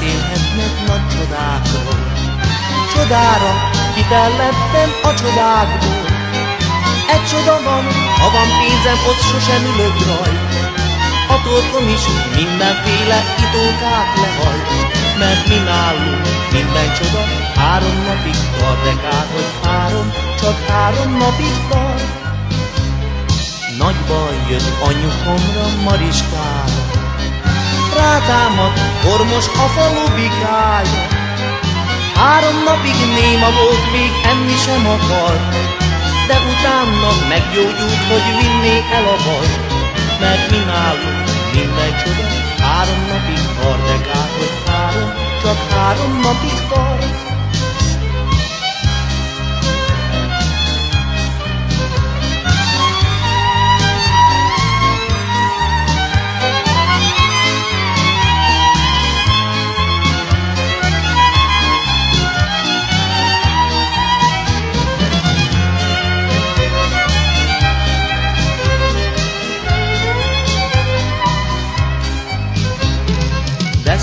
beszélhetnek nagy csodákról. Csodára kitellettem a csodákból. Egy csoda van, ha van pénzem, ott sosem ülök rajt. A torkom is mindenféle itókát lehajt, mert mi nálunk minden csoda három napig tart, de kár, hogy három, csak három napig tart. Nagy baj jött anyukomra, Mariskára, rátámad, kormos a falu bikája. Három napig néma volt, még enni sem akart, de utána meggyógyult, hogy vinné el a baj, mert mi nálunk minden csoda három napig tart, de kár, hogy három, csak három napig tart.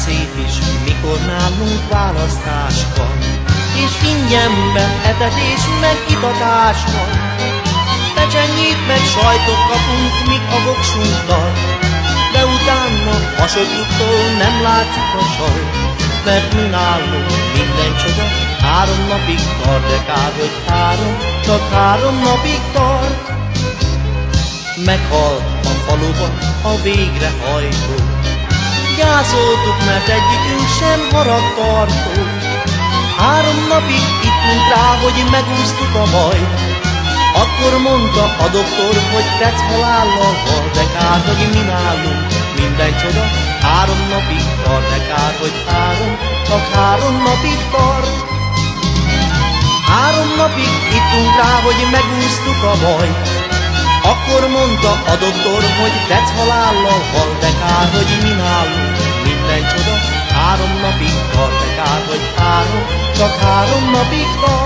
Szép is, mikor nálunk választás van, és ingyenben etetés meg itatás van. Pecsenyét meg sajtot kapunk, míg a voksunk tart, de utána hasonlóktól nem látszik a sajt, mert mi nálunk minden csoda három napig tart, de kár, hogy három, csak három napig tart. Meghalt a faluban a végrehajtó, gyászoltuk, mert egyikünk sem haragtartó. Három napig ittunk rá, hogy megúsztuk a bajt. Akkor mondta a doktor, hogy tetsz halállal hal, de kár, hogy mi nálunk minden csoda. Három napig tart, de kár, hogy három, csak három napig tart. Három napig ittunk rá, hogy megúsztuk a bajt. Akkor mondta a doktor, hogy tetsz halállal hal, de kár, hogy mi nálunk. Három napig tart, de kár, hogy három, csak három napig tart.